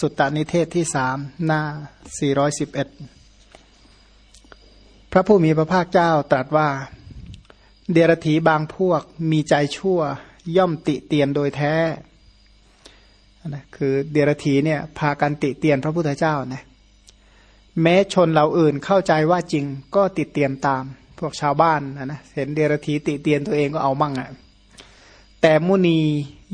สุตตานิเทศที่สามหน้าสี่ร้อยสิบเอ็ดพระผู้มีพระภาคเจ้าตรัสว่า เดรถีบางพวกมีใจชั่ว ย่อมติเตียนโดยแท้นะคือเดรถีเนี่ยพากันติเตียนพระพุทธเจ้านะแม้ชนเหล่าอื่นเข้าใจว่าจริงก็ติเตียนตาม พวกชาวบ้านนะนะเห็นเดรถีติเตียนตัวเองก็เอามั่งอะ่ะแต่มุนี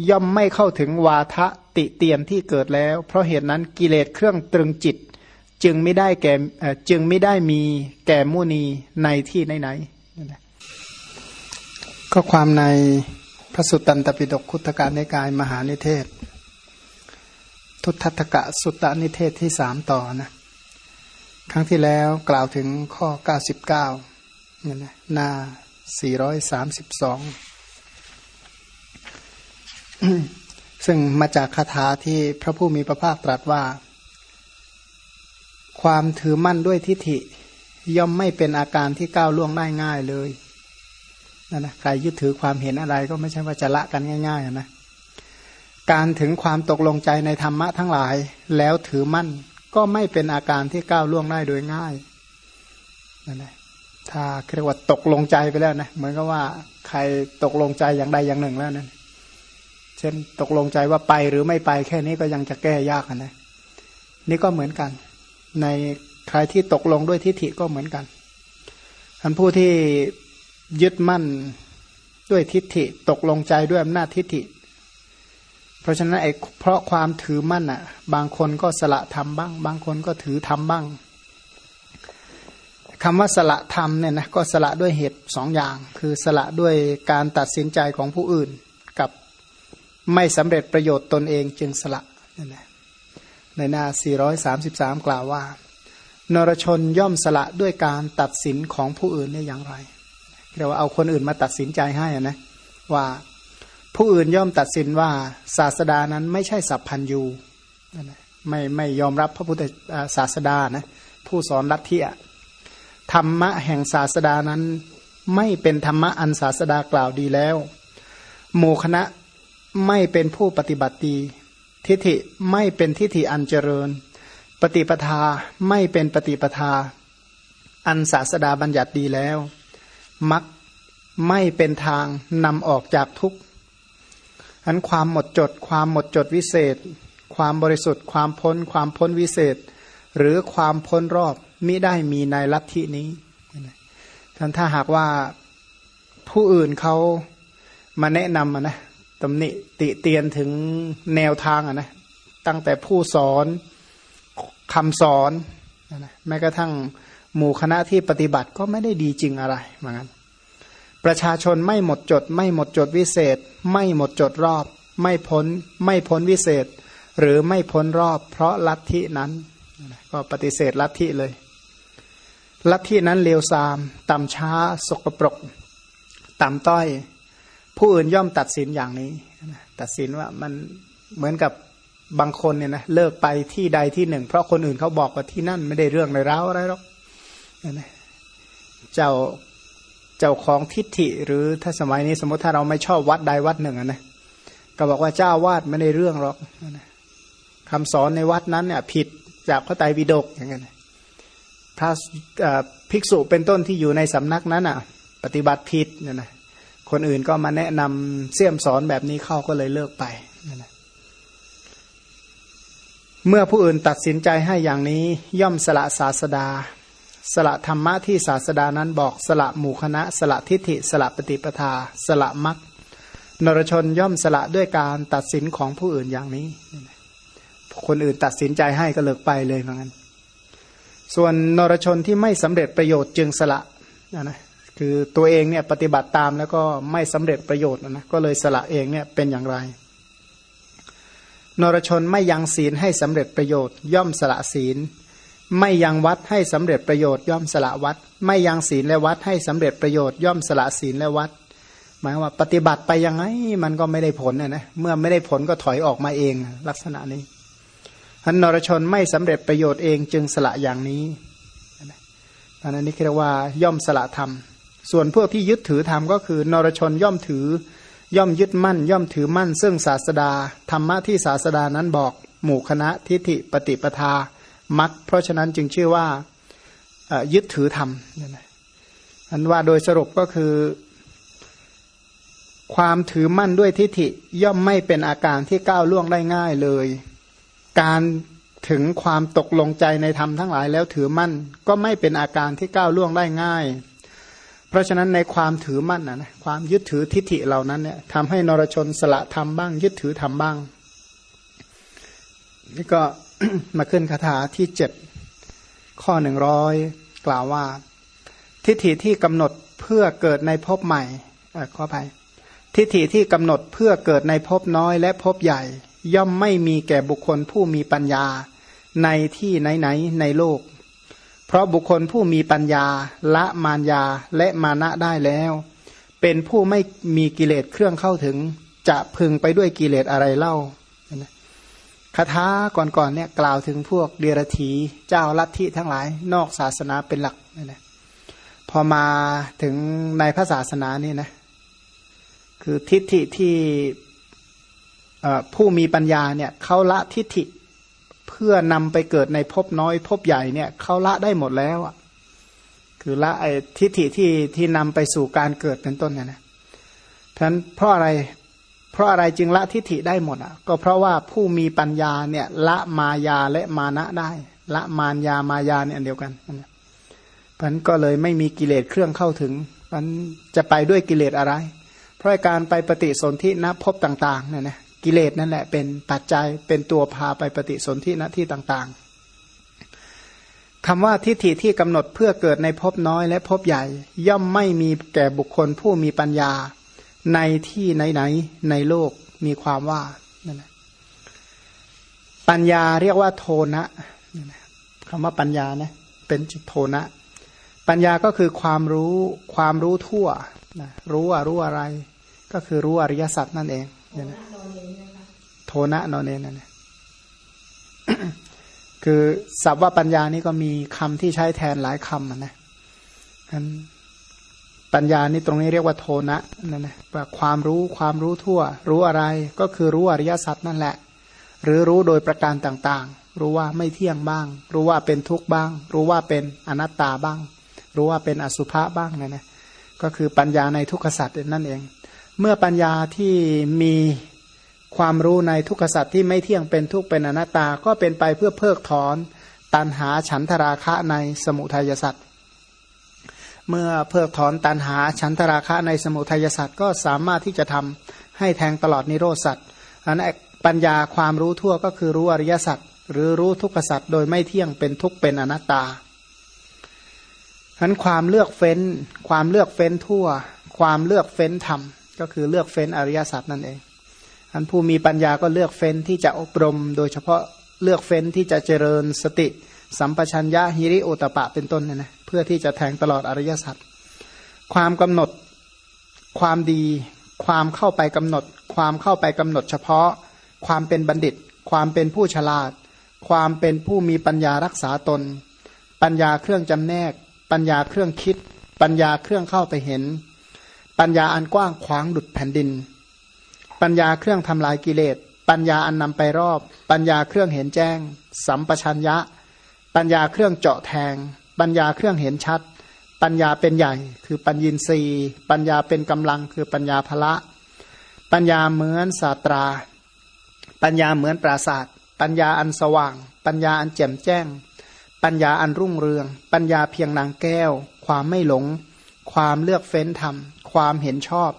ย่อมไม่เข้าถึงวาทะติเตียนที่เกิดแล้ว เพราะเหตุนั้นกิเลสเครื่องตรึงจิต จึงไม่ได้แก่จึงไม่ได้มีแก่มุนีในที่ไหนๆก็ความในพระสุตตันตปิฎกคุตการในกายมหานิเทศ ทุตตกะสุตตานิเทศที่สามต่อนะครั้งที่แล้วกล่าวถึงข้อ 99นี่นะหน้า 432 ซึ่งมาจากคาถาที่พระผู้มีพระภาคตรัสว่า ความถือมั่นด้วยทิฏฐิ ย่อมไม่เป็นอาการที่ก้าวล่วงได้ง่ายเลยนั่นนะใครยึดถือความเห็นอะไรก็ไม่ใช่ว่าจะละกันง่าย ๆ นะ การถึงความตกลงใจในธรรมะทั้งหลาย แล้วถือมั่นก็ไม่เป็นอาการที่ก้าวล่วงได้โดยง่ายนั่นแหละถ้าเรียกว่าตกลงใจไปแล้วนะเหมือนกับว่าใครตกลงใจอย่างใดอย่างหนึ่งแล้วนั่น เช่นตกลงใจว่าไปหรือไม่ไปแค่นี้ก็ยังจะแก้ยากนะนี่ก็เหมือนกัน ในใครที่ตกลงด้วยทิฏฐิก็เหมือนกันท่านผู้ที่ยึดมั่นด้วยทิฏฐิ ตกลงใจด้วยอำนาจทิฏฐิ เพราะฉะนั้นไอ้เพราะความถือมั่นอะ บางคนก็สละทำบ้าง บางคนก็ถือทำบ้างคำว่าสละธรรมเนี่ยนะก็สละด้วยเหตุสองอย่าง คือสละด้วยการตัดสินใจของผู้อื่น ไม่สำเร็จประโยชน์ตนเองจึงสละนั่นแหละในหน้า 433 กล่าวว่า นรชนย่อมสละด้วยการตัดสินของผู้อื่นได้อย่างไรเรียกว่าเอาคนอื่นมาตัดสินใจให้นะว่าผู้อื่นย่อมตัดสินว่าศาสดานั้นไม่ใช่สัพพันยูไม่ไม่ยอมรับพระพุทธศาสดานะผู้สอนลัทธิธรรมะแห่งศาสดานั้น ไม่เป็นธรรมะอันศาสดากล่าวดีแล้ว โมคณะ ไม่เป็นผู้ปฏิบัติดี ทิฏฐิไม่เป็นทิฏฐิอันเจริญ ปฏิปทาไม่เป็นปฏิปทา อันศาสดาบัญญัติดีแล้วมักไม่เป็นทางนำออกจากทุกข์อันความหมดจด ความหมดจดวิเศษ ความบริสุทธิ์ ความพ้น ความพ้นวิเศษ หรือความพ้นรอบมิได้มีในลัทธินี้ท่านถ้าหากว่าผู้อื่นเขามาแนะนำนะ ตำหนิติเตียนถึงแนวทางอะนะตั้งแต่ผู้สอนคำสอนนะแม้กระทั่งหมู่คณะที่ปฏิบัติก็ไม่ได้ดีจริงอะไรเหมือนกันประชาชนไม่หมดจด ไม่หมดจดวิเศษ ไม่หมดจดรอบ ไม่พ้นไม่พ้นวิเศษ หรือไม่พ้นรอบ เพราะลัทธินั้น ก็ปฏิเสธลัทธิเลย ลัทธินั้นเลวทราม ต่ำช้า สกปรก ต่ำต้อย ผู้อื่นย่อมตัดสินอย่างนี้ ตัดสินว่ามันเหมือนกับบางคนเนี่ยนะเลิกไปที่ใดที่หนึ่ง เพราะคนอื่นเขาบอกว่าที่นั่นไม่ได้เรื่องเลยร้าวอะไรหรอกเจ้าเจ้าของทิฏฐิ หรือถ้าสมัยนี้สมมติถ้าเราไม่ชอบวัดใดวัดหนึ่งนะก็บอกว่าเจ้าวาดไม่ได้เรื่องหรอกคำสอนในวัดนั้นเนี่ย ผิดจากพระไตรปิฎกอย่างเงี้ยถ้าภิกษุเป็นต้นที่อยู่ในสำนักนั้นอะ ปฏิบัติผิดเนี่ยนะ คนอื่นก็มาแนะนำเสี่ยมสอนแบบนี้เข้าก็เลยเลิกไปเมื่อผู้อื่นตัดสินใจให้อย่างนี้ย่อมสละศาสดา สละธรรมะที่ศาสดานั้นบอกสละหมู่คณะ สละทิฏฐิ สละปฏิปทา สละมักนรชนย่อมสละด้วยการตัดสินของผู้อื่นอย่างนี้ คนอื่นตัดสินใจให้ก็เลิกไปเลยเหมือนกันส่วนนรชนที่ไม่สำเร็จประโยชน์จึงสละนะ คือตัวเองเนี่ยปฏิบัติตามแล้วก็ไม่สำเร็จประโยชน์นะก็เลยสละเองเนี่ยเป็นอย่างไร นรชนไม่ยังศีลให้สำเร็จประโยชน์ ย่อมสละศีล ไม่ยังวัดให้สำเร็จประโยชน์ ย่อมสละวัด ไม่ยังศีลและวัดให้สำเร็จประโยชน์ย่อมสละศีลและวัด หมายว่าปฏิบัติไปยังไงมันก็ไม่ได้ผลนะนะเมื่อไม่ได้ผลก็ถอยออกมาเองลักษณะนี้อันนรชนไม่สำเร็จประโยชน์เองจึงสละอย่างนี้อันนี้เรียกว่าย่อมสละธรรม ส่วนพวกที่ยึดถือธรรมก็คือนรชนย่อมถือย่อมยึดมั่น ย่อมถือมั่น ซึ่งศาสดาธรรมะที่ศาสดานั้นบอก หมู่คณะทิฏฐิปฏิปทามักเพราะฉะนั้นจึงชื่อว่ายึดถือธรรมอันว่าโดยสรุปก็คือ ความถือมั่นด้วยทิฏฐิย่อมไม่เป็นอาการที่ก้าวล่วงได้ง่ายเลย การถึงความตกลงใจในธรรมทั้งหลายแล้วถือมั่น ก็ไม่เป็นอาการที่ก้าวล่วงได้ง่าย เพราะฉะนั้นในความถือมั่นนะความยึดถือทิฏฐิเหล่านั้นเนี่ยทำให้นรชนสละธรรมบ้าง ยึดถือธรรมบ้าง นี่ก็มาขึ้นคาถาที่เจ็ดข้อหนึ่งร้อยกล่าวว่า ทิฏฐิที่กำหนดเพื่อเกิดในภพใหม่ขออภัยทิฏฐิที่กำหนดเพื่อเกิดในภพน้อยและภพใหญ่ ย่อมไม่มีแก่บุคคลผู้มีปัญญาในที่ไหนๆในโลก เพราะบุคคลผู้มีปัญญา ละมารยาและมานะได้แล้ว เป็นผู้ไม่มีกิเลสเครื่องเข้าถึง จะพึงไปด้วยกิเลสอะไรเล่าคาถาก่อนๆเนี่ยกล่าวถึงพวกเดรธีเจ้าลัทธิทั้งหลาย นอกศาสนาเป็นหลักนี่นะพอมาถึงในพระศาสนานี่นะคือทิฏฐิที่ผู้มีปัญญาเนี่ยเขาละทิฏฐิ พื่อนำไปเกิดในภพน้อยภพใหญ่เนี่ยเขาละได้หมดแล้วอะคือละไอ้ทิฏฐิที่ที่นำไปสู่การเกิดเป็นต้นเนี่ยนะเพราะนั้นเพราะอะไรเพราะอะไรจึงละทิฏฐิได้หมดอะ ก็เพราะว่าผู้มีปัญญาเนี่ยละมายาและมานะได้ ละมารยามายาเนี่ยเดียวกันพันก็เลยไม่มีกิเลสเครื่องเข้าถึงพันจะไปด้วยกิเลสอะไร เพราะการไปปฏิสนธิณพบต่างๆเนี่ยนะ กิเลสนั่นแหละเป็นปัจจัยเป็นตัวพาไปปฏิสนธิณที่ต่างๆคำว่าทิฏฐิที่กำหนดเพื่อเกิดในภพน้อยและภพใหญ่ ย่อมไม่มีแก่บุคคลผู้มีปัญญา ในที่ไหนๆในโลกมีความว่านั่นแหละปัญญาเรียกว่าโทนะคำว่าปัญญานะเป็นจิตโทนะ ปัญญาก็คือความรู้ความรู้ทั่วนะรู้ว่ารู้อะไร ก็คือรู้อริยสัจนั่นเอง เนี่ยนะโทนะนอนเองนั่นเองคือศัพท์ว่าปัญญานี่ก็มีคำที่ใช้แทนหลายคำนะปัญญานี่ตรงนี้เรียกว่าโทนะนั่นนะว่าความรู้ความรู้ทั่ว รู้อะไรก็คือรู้อริยสัจนั่นแหละ หรือรู้โดยประการต่างๆ รู้ว่าไม่เที่ยงบ้าง รู้ว่าเป็นทุกข์บ้าง รู้ว่าเป็นอนัตตาบ้าง รู้ว่าเป็นอสุภะบ้างนั่นนะก็คือปัญญาในทุกขสัจนั่นเอง เมื่อปัญญาที่มีความรู้ในทุกขสัจที่ไม่เที่ยงเป็นทุกเป็นอนัตตาก็เป็นไปเพื่อเพิกถอน ตันหาฉันทราคะในสมุทัยสัจเมื่อเพิกถอนตันหาฉันทราคะในสมุทัยสัตว์ก็สามารถที่จะทำให้แทงตลอดนิโรสัตว์อันปัญญาความรู้ทั่วก็คือรู้อริยสัจหรือรู้ทุกขสัตว์โดยไม่เที่ยงเป็นทุกเป็นอนัตตาฉะนั้นความเลือกเฟ้น ความเลือกเฟ้นทั่ว ความเลือกเฟ้นธรรม ก็คือเลือกเฟ้นอริยสัจนั่นเองอันผู้มีปัญญาก็เลือกเฟ้นที่จะอบรม โดยเฉพาะเลือกเฟ้นที่จะเจริญสติ สัมปชัญญะฮิริโอตปะเป็นต้นเนี่ยนะเพื่อที่จะแทงตลอดอริยสัจความกำหนดความดี ความเข้าไปกำหนด ความเข้าไปกำหนดเฉพาะ ความเป็นบัณฑิต ความเป็นผู้ฉลาด ความเป็นผู้มีปัญญารักษาตน ปัญญาเครื่องจำแนก ปัญญาเครื่องคิด ปัญญาเครื่องเข้าไปเห็น ปัญญาอันกว้างขวางดุดแผ่นดิน ปัญญาเครื่องทำลายกิเลส ปัญญาอันนำไปรอบ ปัญญาเครื่องเห็นแจ้ง สัมปชัญญะ ปัญญาเครื่องเจาะแทง ปัญญาเครื่องเห็นชัด ปัญญาเป็นใหญ่ คือปัญญินรีปัญญาเป็นกำลังคือปัญญาพละ ปัญญาเหมือนศาตรา ปัญญาเหมือนปราศาสตร์ปัญญาอันสว่าง ปัญญาอันแจ่มแจ้ง ปัญญาอันรุ่งเรือง ปัญญาเพียงนางแก้ว ความไม่หลง ความเลือกเฟ้นธรรม ความเห็นชอบ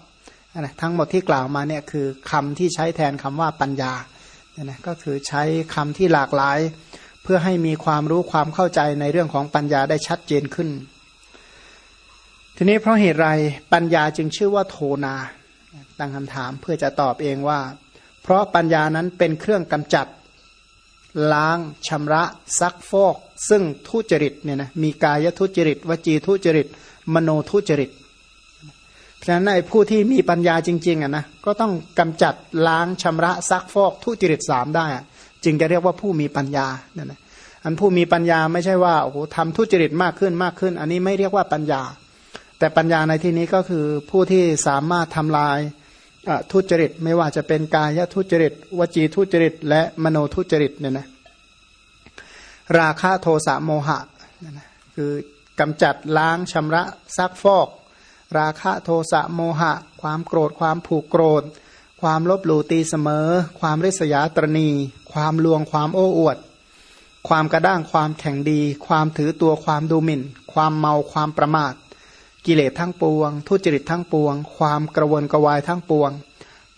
นะทั้งหมดที่กล่าวมาเนี่ยคือคำที่ใช้แทนคำว่าปัญญาเนี่ยนะก็คือใช้คำที่หลากหลาย เพื่อให้มีความรู้ความเข้าใจในเรื่องของปัญญาได้ชัดเจนขึ้น ทีนี้เพราะเหตุไรปัญญาจึงชื่อว่าโทนาตั้งคำถามเพื่อจะตอบเองว่า เพราะปัญญานั้นเป็นเครื่องกำจัด ล้างชำระ ซักฟอก ซึ่งทุจริตเนี่ยนะมีกายทุจริต วจีทุจริต มโนทุจริตเพราะฉะนั้นในผู้ที่มีปัญญาจริง ๆอะนะก็ต้องกำจัดล้างชำระซักฟอกทุจริตสามได้ จึงจะเรียกว่าผู้มีปัญญานั่นะอันผู้มีปัญญาไม่ใช่ว่าโอ้โหทำทุจริตมากขึ้นมากขึ้น อันนี้ไม่เรียกว่าปัญญา แต่ปัญญาในที่นี้ก็คือผู้ที่สามารถทำลายทุจริตไม่ว่าจะเป็นกายทุจริต วจีทุจริต และมโนทุจริตเนี่ยนะราคะโทสะโมหะเนี่ยนะคือ กำจัดล้างชำระซักฟอก ราคะโทสะโมหะ ความโกรธความผูกโกรธ ความลบหลู่ตีเสมอ ความริษยาตรณี ความลวงความโอ้อวด ความกระด้างความแข่งดี ความถือตัวความดูหมิ่น ความเมาความประมาท กิเลสทั้งปวง ทุจริตทั้งปวง ความกระวนกระวายทั้งปวง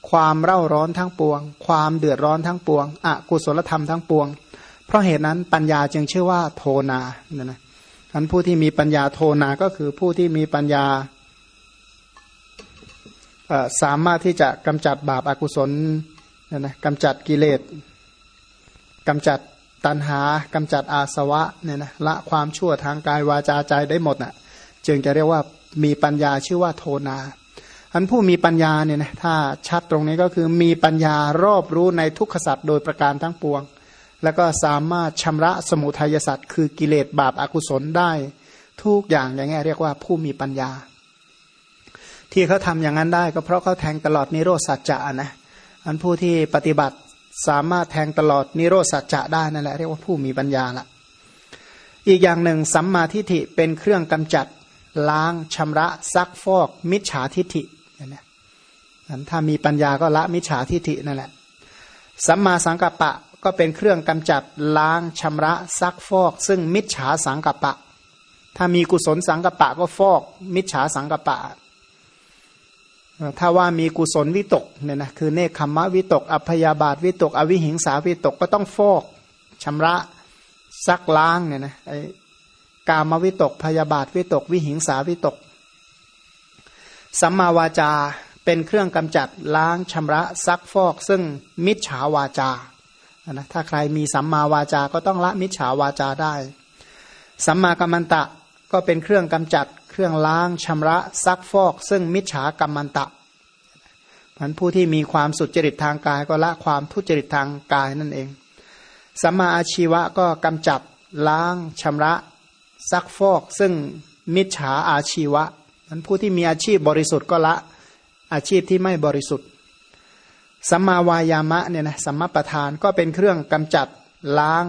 ความเร่าร้อนทั้งปวง ความเดือดร้อนทั้งปวงอกุศลธรรมทั้งปวง เพราะเหตุนั้นปัญญาจึงชื่อว่าโทนาเนี่ยนะ อันผู้ที่มีปัญญาโทนาก็คือผู้ที่มีปัญญาสามารถที่จะกำจัดบาปอากุศลนี่ยนะกำจัดกิเลสกำจัดตัณหากำจัดอาสวะเนี่ยนะละความชั่วทางกายวาจาใจได้หมดนะ่ะจึงจะเรียกว่ามีปัญญาชื่อว่าโทนาอันผู้มีปัญญาเนี่ยนะถ้าชัดตรงนี้ก็คือมีปัญญารอบรู้ในทุกขสัตว์โดยประการทั้งปวง แล้วก็สามารถชำระสมุทัยสัตว์คือกิเลสบาปอากุศลได้ ทุกอย่างอย่างนี้เรียกว่าผู้มีปัญญา ที่เขาทำอย่างนั้นได้ก็เพราะเขาแทงตลอดนิโรธสัจจะนะอันผู้ที่ปฏิบัติสามารถแทงตลอดนิโรธสัจจะได้นั่นแหละเรียกว่าผู้มีปัญญาละอีกอย่างหนึ่งสัมมาทิฏฐิเป็นเครื่องกำจัดล้างชำระซักฟอก มิจฉาทิฏฐิเนี่ยนั้นถ้ามีปัญญาก็ละมิจฉาทิฏฐินั่นแหละสัมมาสังกัปปะ ก็เป็นเครื่องกำจัดล้างชำระซักฟอก ซึ่งมิจฉาสังกัปปะ ถ้ามีกุศลสังกัปปะก็ฟอก มิจฉาสังกัปปะ ถ้าว่ามีกุศลวิตกเนี่ยนะคือเนคขมะวิตก อัพยาบาทวิตก อวิหิงสาวิตกก็ต้องฟอกชำระซักล้างเนี่ยนะไอกามวิตกพยาบาทวิตก วิหิงสาวิตกสัมมาวาจาเป็นเครื่องกำจัดล้างชำระซักฟอก ซึ่งมิจฉาวาจา นะถ้าใครมีสัมมาวาจาก็ต้องละมิจฉาวาจาได้ สัมมากัมมันตะก็เป็นเครื่องกำจัด เครื่องล้างชำระซักฟอก ซึ่งมิจฉากัมมันตะมันผู้ที่มีความสุจริตทางกายก็ละความทุจริตทางกายนั่นเองสัมมาอาชีวะก็กำจัดล้างชำระซักฟอก ซึ่งมิจฉาอาชีวะนั้นผู้ที่มีอาชีพบริสุทธิ์ก็ละอาชีพที่ไม่บริสุทธิ์ สัมมาวายามะเนี่ยนะสัมมาประธานก็เป็นเครื่องกำจัดล้าง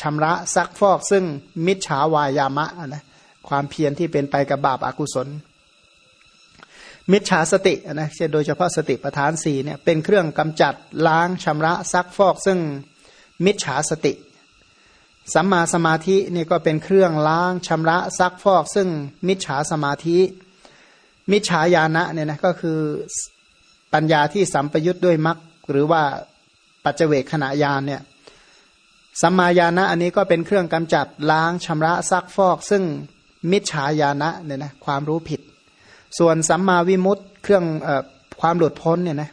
ชำระซักฟอก ซึ่งมิจฉาวายามะนะความเพียรที่เป็นไปกับบาปอากุศล มิจฉาสตินะเช่นโดยเฉพาะสติประธานสี่เนี่ยเป็นเครื่องกำจัดล้างชำระซักฟอก ซึ่งมิจฉาสติ สัมมาสมาธินี่ก็เป็นเครื่องล้างชำระซักฟอก ซึ่งมิจฉาสมาธิ มิจฉาญาณะเนี่ยนะก็คือ ปัญญาที่สัมปยุทธ์ด้วยมรรคหรือว่าปัจเจเวกขณะญาณเนี่ยสัมมาญาณะอันนี้ก็เป็นเครื่องกำจัดล้างชำระซักฟอก ซึ่งมิจฉาญาณะเนี่ยนะความรู้ผิด ส่วนสัมมาวิมุตต์เครื่องอความหลุดพ้นเนี่ยนะ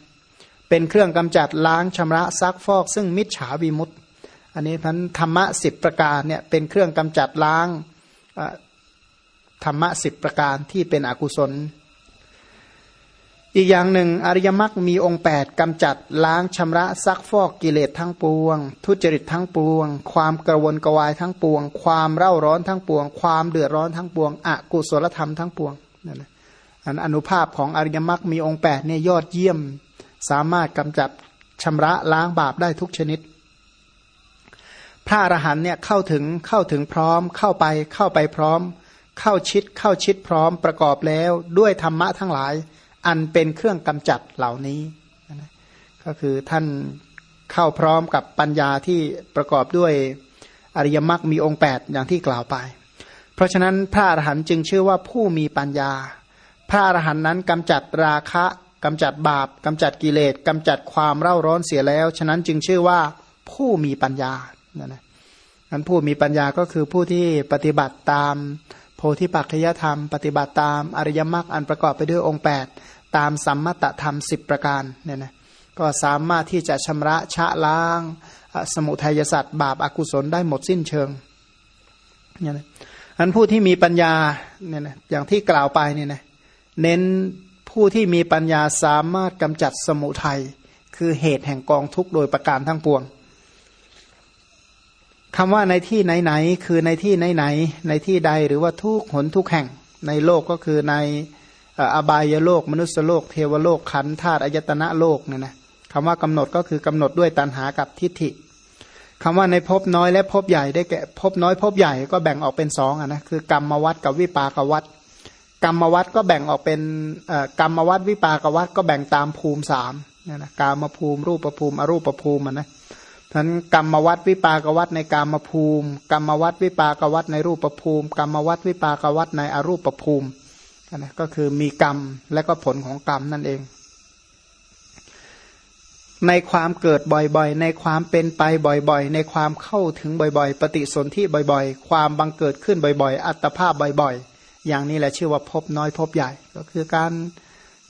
เป็นเครื่องกำจัดล้างชำระซักฟอก ซึ่งมิจฉาวิมุตต์อันนี้พันธรรมะสิบประการเนี่ยเป็นเครื่องกำจัดล้างธรรมะสิบประการที่เป็นอกุศล อีกอย่างหนึ่งอริยมรรคมีองค์ 8กำจัดล้างชำระซักฟอกกิเลสทั้งปวง ทุจริตทั้งปวง ความกระวนกระวายทั้งปวง ความเร่าร้อนทั้งปวง ความเดือดร้อนทั้งปวงอกุศลธรรมทั้งปวงนั่นแหละอันอนุภาพของอริยมรรคมีองค์8เนี่ยยอดเยี่ยม สามารถกำจัดชำระล้างบาปได้ทุกชนิด พระอรหันเนี่ยเข้าถึงเข้าถึงพร้อม เข้าไปเข้าไปพร้อม เข้าชิดเข้าชิดพร้อมประกอบแล้วด้วยธรรมะทั้งหลาย อันเป็นเครื่องกำจัดเหล่านี้ก็คือท่านเข้าพร้อมกับปัญญาที่ประกอบด้วยอริยมรรคมีองค์ 8 อย่างที่กล่าวไป เพราะฉะนั้นพระอรหันต์จึงชื่อว่าผู้มีปัญญา พระอรหันต์นั้นกำจัดราคะกำจัดบาปกำจัดกิเลสกำจัดความเร่าร้อนเสียแล้ว ฉะนั้นจึงชื่อว่าผู้มีปัญญานั่นนะนั้นผู้มีปัญญาก็คือผู้ที่ปฏิบัติตามโพธิปัจจยธรรม ปฏิบัติตามอริยมรรคอันประกอบไปด้วยองค์ 8 ตามสัมมตธรรม10ประการเนี่ยนะก็สามารถที่จะชำระชะล้างสมุทัยสัตว์บาปอากุศลได้หมดสิ้นเชิงเนี่ยนะอันผู้ที่มีปัญญาเนี่ยนะอย่างที่กล่าวไปเนี่ยนะเน้นผู้ที่มีปัญญาสามารถกำจัดสมุทัยคือเหตุแห่งกองทุกข์โดยประการทั้งปวงคำว่าในที่ไหนๆคือในที่ไหนๆในที่ใดหรือว่าทุกหนทุกแห่งในโลกก็คือใน อบายโลก มนุษยโลก เทวโลกขันธาตุอายตนะโลกเนี่ยนะคำว่ากำหนดก็คือกำหนดด้วยตัณหากับทิฏฐิคำว่าในภพน้อยและภพใหญ่ได้แก่ภพน้อยภพใหญ่ก็แบ่งออกเป็นสองนะคือกรรมวัดกับวิปากวัดกรรมวัดก็แบ่งออกเป็นกรรมวัดวิปากวัดก็แบ่งตามภูมิสามเนี่ยนะกามภูมิรูปภูมิอรูปภูมินะท่านกรรมวัดวิปากวัดในกามภูมิ กรรมวัดวิปากวัดในรูปภูมิ กรรมวัดวิปากวัดในอรูปภูมิ นะก็คือมีกรรมและก็ผลของกรรมนั่นเอง ในความเกิดบ่อยๆ ในความเป็นไปบ่อยๆ ในความเข้าถึงบ่อยๆ ปฏิสนธิบ่อยๆ ความบังเกิดขึ้นบ่อยๆ อัตภาพบ่อยๆ อย่างนี้แหละชื่อว่าพบน้อยพบใหญ่ ก็คือการ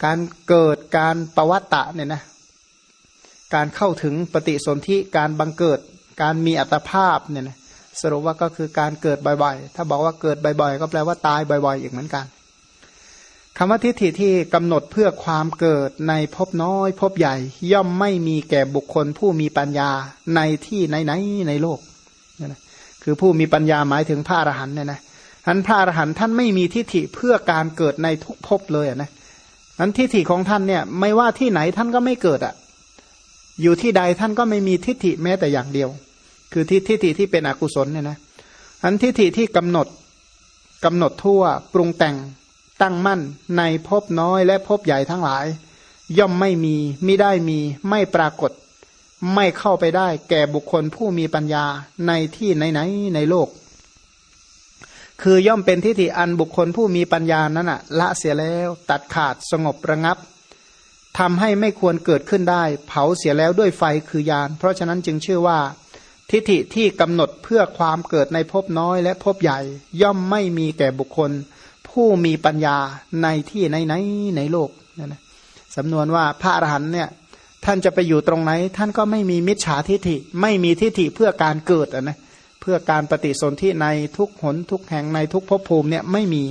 การเกิดการประวัตตะเนี่ยนะการเข้าถึงปฏิสนธิการบังเกิด การมีอัตภาพเนี่ยนะสรุปว่าก็คือการเกิดบ่อยๆ ถ้าบอกว่าเกิดบ่อยๆ ก็แปลว่าตายบ่อยๆ อีกเหมือนกัน คำว่าทิฏฐิที่กำหนดเพื่อความเกิดในภพน้อยภพใหญ่ ย่อมไม่มีแก่บุคคลผู้มีปัญญาในที่ไหนในโลกนี่ยนะคือผู้มีปัญญาหมายถึงพระอรหันต์เนี่ยนะท่านพระอรหันต์ท่านไม่มีทิฏฐิเพื่อการเกิดในทุกภพเลยนะนั้นทิฏฐิของท่านเนี่ยไม่ว่าที่ไหนท่านก็ไม่เกิดอะ่ะ อยู่ที่ใดท่านก็ไม่มีทิฏฐิแม้แต่อย่างเดียว คือทิฏฐิที่เป็นอกุศลเนี่ยนะอันทิฏฐิที่กำหนดกำหนดทั่วปรุงแต่ง ตั้งมั่นในภพน้อยและภพใหญ่ทั้งหลาย ย่อมไม่มีไม่ได้มีไม่ปรากฏ ไม่เข้าไปได้ แก่บุคคลผู้มีปัญญาในที่ไหนๆในโลก คือย่อมเป็นทิฏฐิอันบุคคลผู้มีปัญญานั้นอะละเสียแล้วตัดขาดสงบระงับทำให้ไม่ควรเกิดขึ้นได้ เผาเสียแล้วด้วยไฟคือยาน เพราะฉะนั้นจึงชื่อว่า ทิฏฐิที่กำหนดเพื่อความเกิดในภพน้อยและภพใหญ่ ย่อมไม่มีแก่บุคคล ผู้มีปัญญาในที่ไหนไหนในโลกนะนะสำนวนว่าพระอรหันต์เนี่ยท่านจะไปอยู่ตรงไหน ท่านก็ไม่มีมิจฉาทิฏฐิ ไม่มีทิฏฐิเพื่อการเกิดนะเพื่อการปฏิสนธิในทุกหนทุกแห่งในทุกภพภูมิเนี่ยไม่มี